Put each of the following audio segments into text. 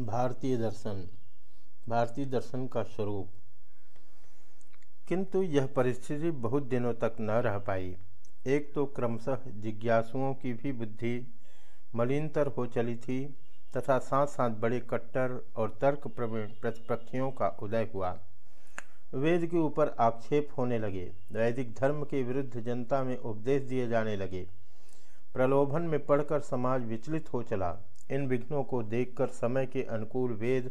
भारतीय दर्शन भारतीय दर्शन का स्वरूप। किंतु यह परिस्थिति बहुत दिनों तक न रह पाई। एक तो क्रमशः जिज्ञासुओं की भी बुद्धि मलिनतर हो चली थी तथा साथ साथ बड़े कट्टर और तर्क प्रतिपक्षियों का उदय हुआ। वेद के ऊपर आक्षेप होने लगे, वैदिक धर्म के विरुद्ध जनता में उपदेश दिए जाने लगे। प्रलोभन में पढ़कर समाज विचलित हो चला। इन विघ्नों को देखकर समय के अनुकूल वेद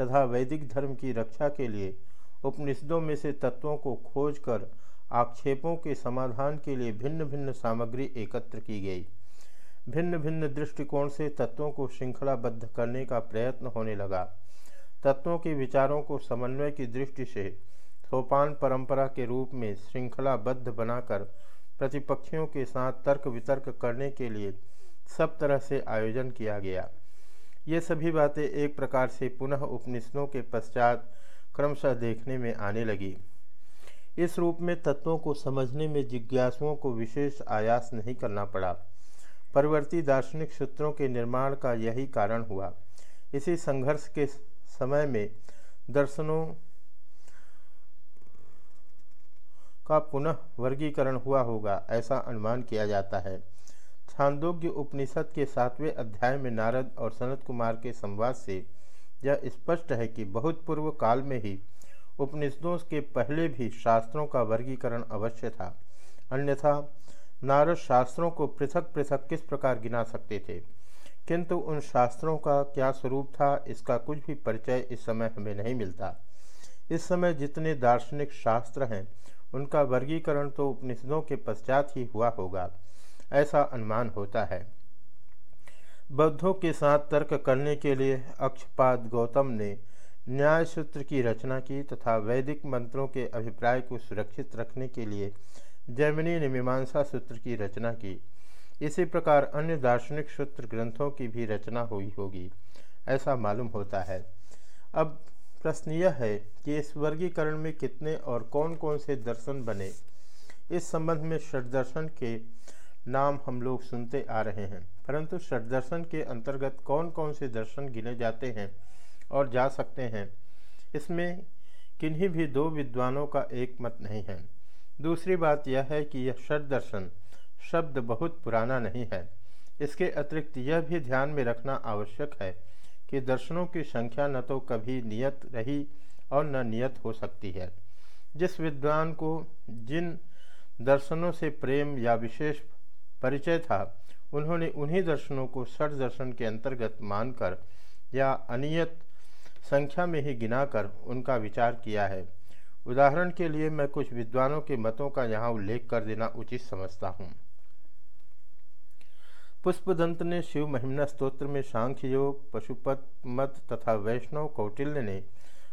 तथा वैदिक धर्म की रक्षा के लिए उपनिषदों में से तत्वों को खोजकर आक्षेपों के समाधान के लिए भिन्न भिन्न सामग्री एकत्र की गई। भिन्न भिन्न दृष्टिकोण से तत्वों को श्रृंखलाबद्ध करने का प्रयत्न होने लगा। तत्वों के विचारों को समन्वय की दृष्टि से सोपान परंपरा के रूप में श्रृंखलाबद्ध बनाकर प्रतिपक्षियों के साथ तर्क वितर्क करने के लिए सब तरह से आयोजन किया गया। ये सभी बातें एक प्रकार से पुनः उपनिषदों के पश्चात क्रमशः देखने में आने लगी। इस रूप में तत्वों को समझने में जिज्ञासुओं को विशेष आयास नहीं करना पड़ा। परवर्ती दार्शनिक सूत्रों के निर्माण का यही कारण हुआ। इसी संघर्ष के समय में दर्शनों का पुनः वर्गीकरण हुआ होगा, ऐसा अनुमान किया जाता है। छांदोग्य उपनिषद के सातवें अध्याय में नारद और सनत कुमार के संवाद से यह स्पष्ट है कि बहुत पूर्व काल में ही उपनिषदों के पहले भी शास्त्रों का वर्गीकरण अवश्य था। अन्यथा नारद शास्त्रों को पृथक पृथक किस प्रकार गिना सकते थे? किंतु उन शास्त्रों का क्या स्वरूप था, इसका कुछ भी परिचय इस समय हमें नहीं मिलता। इस समय जितने दार्शनिक शास्त्र हैं, उनका वर्गीकरण तो उपनिषदों के पश्चात ही हुआ होगा। ऐसा अनुमान होता है। बौद्धों के साथ तर्क करने के लिए अक्षपाद गौतम ने न्याय सूत्र की रचना की तथा वैदिक मंत्रों के अभिप्राय को सुरक्षित रखने के लिए जैमिनी ने मीमांसा सूत्र की रचना की। इसी प्रकार अन्य दार्शनिक सूत्र ग्रंथों की भी रचना हुई होगी, ऐसा मालूम होता है। अब प्रश्न यह है कि इस वर्गीकरण में कितने और कौन कौन से दर्शन बने? इस संबंध में षडदर्शन के नाम हम लोग सुनते आ रहे हैं। परंतु षडदर्शन के अंतर्गत कौन कौन से दर्शन गिने जाते हैं और जा सकते हैं, इसमें किन्हीं भी दो विद्वानों का एक मत नहीं है। दूसरी बात यह है कि यह षड दर्शन शब्द बहुत पुराना नहीं है। इसके अतिरिक्त यह भी ध्यान में रखना आवश्यक है कि दर्शनों की संख्या न तो कभी नियत रही और न नियत हो सकती है। जिस विद्वान को जिन दर्शनों से प्रेम या विशेष परिचय था। उन्होंने उन्हीं दर्शनों को षठ दर्शन के अंतर्गत मानकर या अनियत संख्या में ही गिनाकर उनका विचार किया है। उदाहरण के लिए मैं कुछ विद्वानों के मतों का यहाँ उल्लेख कर देना उचित समझता हूँ। पुष्पदंत ने शिव महिमना स्त्रोत्र में सांख्य योग पशुपत, मत तथा वैष्णव कौटिल्य ने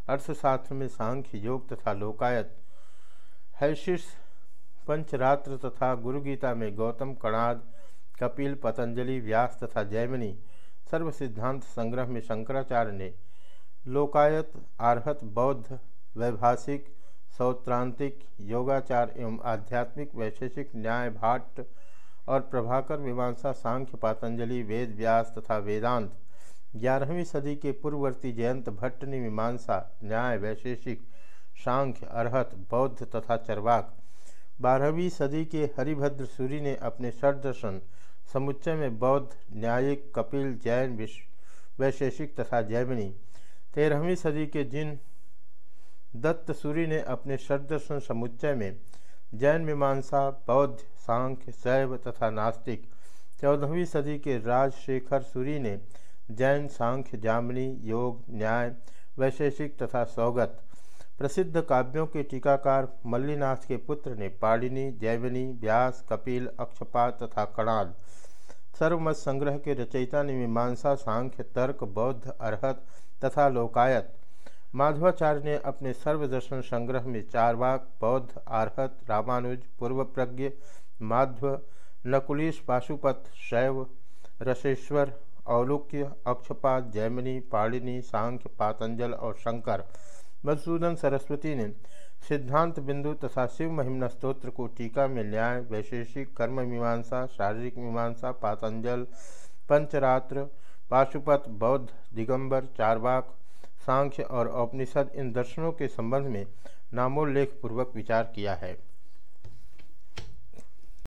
अर्थशास्त्र में सांख्य योग तथा लोकायत हैशिष पंचरात्र तथा गुरु गीता में गौतम, कणाद, कपिल, पतंजलि, व्यास तथा जैमिनी सर्व सिद्धांत संग्रह में शंकराचार्य ने लोकायत, आर्हत, बौद्ध, वैभाषिक, सौत्रांतिक, योगाचार एवं आध्यात्मिक, वैशेषिक, न्याय, भाट और प्रभाकर, मीमांसा, सांख्य, पातंजलि, वेद, व्यास तथा वेदांत ग्यारहवीं सदी के पूर्ववर्ती जयंत भट्ट ने मीमांसा, न्याय, वैशेषिक, सांख्य अरहत बौद्ध तथा चरवाक बारहवीं सदी के हरिभद्र सूरी ने अपने षडदर्शन समुच्चय में बौद्ध, न्यायिक, कपिल, जैन विश्व वैशेषिक तथा जैमिनी। तेरहवीं सदी के जिन दत्त सूरी ने अपने षडदर्शन समुच्चय में जैन मीमांसा, बौद्ध, सांख्य, शैव तथा नास्तिक, चौदहवीं सदी के राजशेखर सूरी ने जैन, सांख्य, जामनी, योग, न्याय, वैशेषिक तथा सौगत प्रसिद्ध काव्यों के टीकाकार मल्लीनाथ के पुत्र ने पाड़िनी जैवनी व्यास कपिल अक्षपात तथा कणाद सर्वमत संग्रह के रचयिता ने मीमांसा, सांख्य, तर्क, बौद्ध, अरहत तथा लोकायत। माधवाचार्य ने अपने सर्वदर्शन संग्रह में चारवाक, बौद्ध आर्हत रामानुज पूर्व प्रज्ञ माध्व, नकुलीश, पाशुपत, शैव, रसेश्वर, औलुक्य अक्षपात जैमिनी पाणिनि सांख्य, पातंजल और शंकर मधुसूदन सरस्वती ने सिद्धांत बिंदु तथा शिव महिमना स्त्रोत्र को टीका में न्याय, वैशेषिक कर्म मीमांसा, शारीरिक मीमांसा, पातंजल, पंचरात्र, पाशुपत, बौद्ध, दिगंबर, चारवाक, सांख्य और औपनिषद इन दर्शनों के संबंध में नामोल्लेख पूर्वक विचार किया है।